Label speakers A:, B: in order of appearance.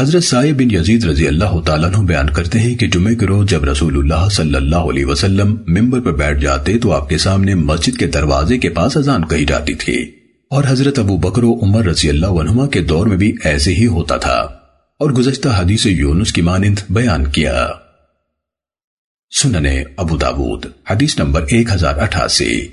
A: حضرت سائے بن یزید رضی اللہ تعالیٰ عنہ بیان کرتے ہیں کہ جمعہ کے روز جب رسول اللہ صلی اللہ علیہ وسلم ممبر پر بیٹھ جاتے تو آپ کے سامنے مسجد کے دروازے کے پاس اذان کہی جاتی تھی۔ اور حضرت ابو بکر و عمر رضی اللہ عنہما کے دور میں بھی ایسے ہی ہوتا تھا۔ اور گزشتہ حدیث یونس کی مانند بیان کیا۔ سننے ابو داود، حدیث نمبر ایک ہزار اٹھاسی۔